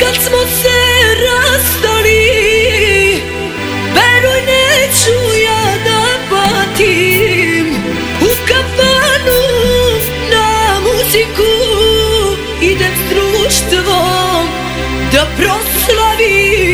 Kad smo se rastali Veruj neću ja da patim. U kafanu na muziku Idem s društvom da proslavim.